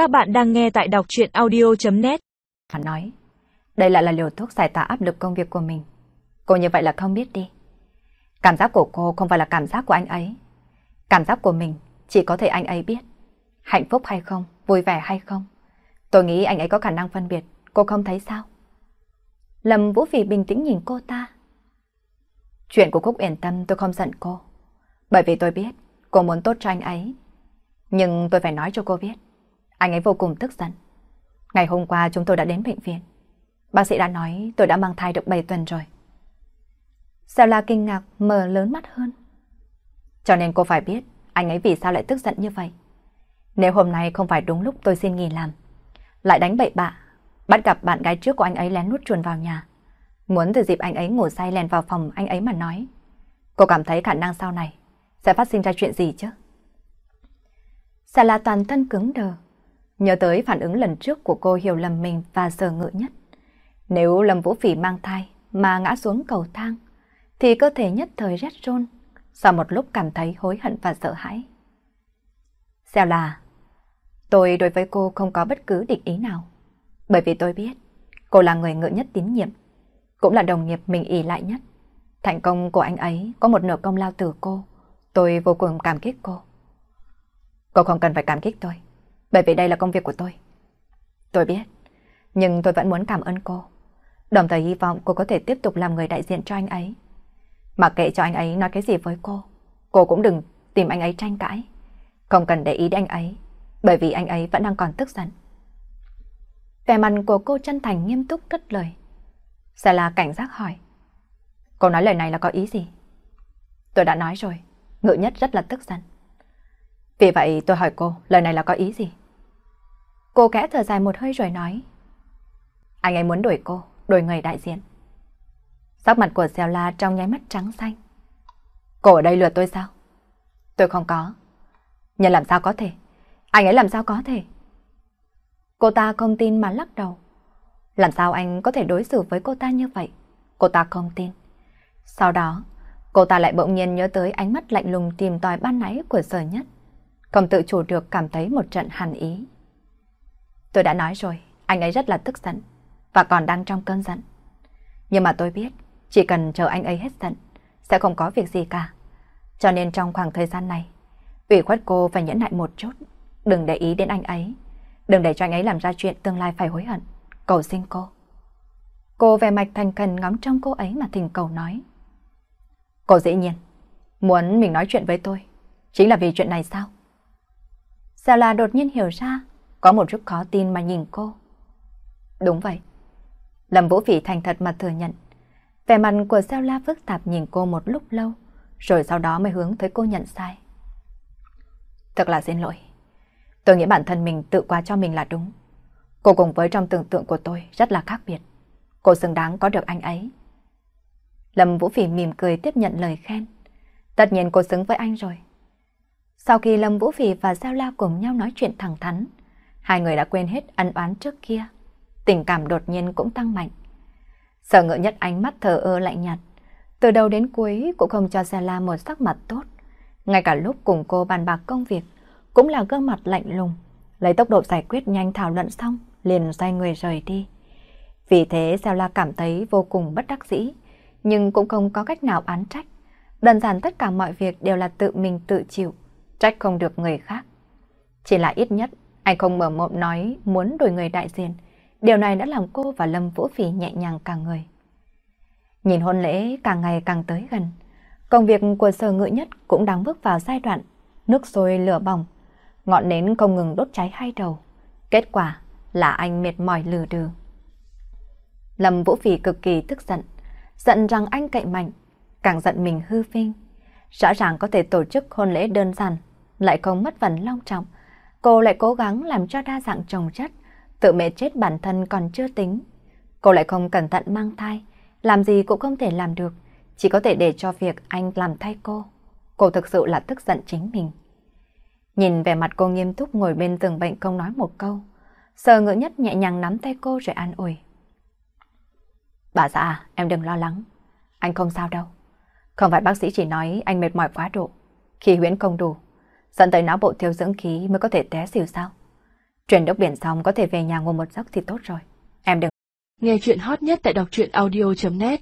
Các bạn đang nghe tại đọc chuyện audio.net Hắn nói, đây lại là liều thuốc giải tỏa áp lực công việc của mình. Cô như vậy là không biết đi. Cảm giác của cô không phải là cảm giác của anh ấy. Cảm giác của mình chỉ có thể anh ấy biết. Hạnh phúc hay không, vui vẻ hay không. Tôi nghĩ anh ấy có khả năng phân biệt, cô không thấy sao? Lâm Vũ Phi bình tĩnh nhìn cô ta. Chuyện của Cúc yên tâm tôi không giận cô. Bởi vì tôi biết cô muốn tốt cho anh ấy. Nhưng tôi phải nói cho cô biết. Anh ấy vô cùng tức giận. Ngày hôm qua chúng tôi đã đến bệnh viện. Bác sĩ đã nói tôi đã mang thai được 7 tuần rồi. Sao la kinh ngạc mở lớn mắt hơn. Cho nên cô phải biết anh ấy vì sao lại tức giận như vậy. Nếu hôm nay không phải đúng lúc tôi xin nghỉ làm, lại đánh bậy bạ, bắt gặp bạn gái trước của anh ấy lén lút chuồn vào nhà. Muốn từ dịp anh ấy ngủ say lèn vào phòng anh ấy mà nói. Cô cảm thấy khả năng sau này sẽ phát sinh ra chuyện gì chứ? Xà la toàn thân cứng đờ. Nhớ tới phản ứng lần trước của cô hiểu lầm mình và sờ ngự nhất. Nếu Lâm Vũ Phỉ mang thai mà ngã xuống cầu thang, thì cơ thể nhất thời rét rôn, sau một lúc cảm thấy hối hận và sợ hãi. Xeo là, tôi đối với cô không có bất cứ định ý nào, bởi vì tôi biết cô là người ngự nhất tín nhiệm, cũng là đồng nghiệp mình ỉ lại nhất. Thành công của anh ấy có một nửa công lao từ cô, tôi vô cùng cảm kích cô. Cô không cần phải cảm kích tôi, bởi vì đây là công việc của tôi. Tôi biết, nhưng tôi vẫn muốn cảm ơn cô. Đồng thời hy vọng cô có thể tiếp tục làm người đại diện cho anh ấy. Mặc kệ cho anh ấy nói cái gì với cô, cô cũng đừng tìm anh ấy tranh cãi. Không cần để ý đến anh ấy, bởi vì anh ấy vẫn đang còn tức giận. Vẻ mặt của cô chân thành nghiêm túc cất lời. Sẽ là cảnh giác hỏi. Cô nói lời này là có ý gì? Tôi đã nói rồi, ngự nhất rất là tức giận. Vì vậy tôi hỏi cô, lời này là có ý gì? Cô kẽ thở dài một hơi rồi nói. Anh ấy muốn đuổi cô, đuổi người đại diện. Sắc mặt của Xeo La trong nháy mắt trắng xanh. Cô ở đây lừa tôi sao? Tôi không có. Nhưng làm sao có thể? Anh ấy làm sao có thể? Cô ta không tin mà lắc đầu. Làm sao anh có thể đối xử với cô ta như vậy? Cô ta không tin. Sau đó, cô ta lại bỗng nhiên nhớ tới ánh mắt lạnh lùng tìm tòi ban nãy của sở nhất. Không tự chủ được cảm thấy một trận hàn ý. Tôi đã nói rồi, anh ấy rất là tức giận và còn đang trong cơn giận. Nhưng mà tôi biết, chỉ cần chờ anh ấy hết giận, sẽ không có việc gì cả. Cho nên trong khoảng thời gian này, ủy khuất cô phải nhẫn nại một chút, đừng để ý đến anh ấy. Đừng để cho anh ấy làm ra chuyện tương lai phải hối hận. Cầu xin cô. Cô về mạch thành cần ngắm trong cô ấy mà thỉnh cầu nói. Cô dĩ nhiên, muốn mình nói chuyện với tôi, chính là vì chuyện này sao? Sao là đột nhiên hiểu ra, có một chút khó tin mà nhìn cô. Đúng vậy. Lâm Vũ Phỉ thành thật mà thừa nhận. Vẻ mặt của giao La phức tạp nhìn cô một lúc lâu, rồi sau đó mới hướng tới cô nhận sai. Thật là xin lỗi. Tôi nghĩ bản thân mình tự qua cho mình là đúng. Cô cùng với trong tưởng tượng của tôi rất là khác biệt. Cô xứng đáng có được anh ấy. Lâm Vũ Phỉ mỉm cười tiếp nhận lời khen. Tất nhiên cô xứng với anh rồi. Sau khi Lâm Vũ Phỉ và Giao La cùng nhau nói chuyện thẳng thắn, hai người đã quên hết ân oán trước kia. Tình cảm đột nhiên cũng tăng mạnh. Sở ngựa nhất ánh mắt thờ ơ lạnh nhạt. Từ đầu đến cuối cũng không cho Giao La một sắc mặt tốt. Ngay cả lúc cùng cô bàn bạc công việc, cũng là gương mặt lạnh lùng. Lấy tốc độ giải quyết nhanh thảo luận xong, liền xoay người rời đi. Vì thế Giao La cảm thấy vô cùng bất đắc dĩ, nhưng cũng không có cách nào án trách. Đơn giản tất cả mọi việc đều là tự mình tự chịu, trách không được người khác. Chỉ là ít nhất, anh không mở mộm nói muốn đổi người đại diện. Điều này đã làm cô và Lâm Vũ Phỉ nhẹ nhàng cả người. Nhìn hôn lễ càng ngày càng tới gần, công việc của sở ngự nhất cũng đang bước vào giai đoạn nước sôi lửa bỏng, ngọn nến không ngừng đốt cháy hai đầu. Kết quả là anh mệt mỏi lừa đừ Lâm Vũ Phỉ cực kỳ tức giận, giận rằng anh cậy mạnh, càng giận mình hư vinh. Rõ ràng có thể tổ chức hôn lễ đơn giản, lại không mất phần long trọng. Cô lại cố gắng làm cho đa dạng trồng chất, tự mệt chết bản thân còn chưa tính. Cô lại không cẩn thận mang thai, làm gì cũng không thể làm được, chỉ có thể để cho việc anh làm thay cô. Cô thực sự là tức giận chính mình. Nhìn vẻ mặt cô nghiêm túc ngồi bên giường bệnh không nói một câu. Sờ ngữ nhất nhẹ nhàng nắm tay cô rồi an ủi. Bà xã, em đừng lo lắng. Anh không sao đâu. Không phải bác sĩ chỉ nói anh mệt mỏi quá độ. Khi huyễn không đủ, dẫn tới não bộ thiếu dưỡng khí mới có thể té xỉu sao. Chuyển đốc biển xong có thể về nhà ngồi một giấc thì tốt rồi. Em đừng. Nghe chuyện hot nhất tại đọc truyện audio.net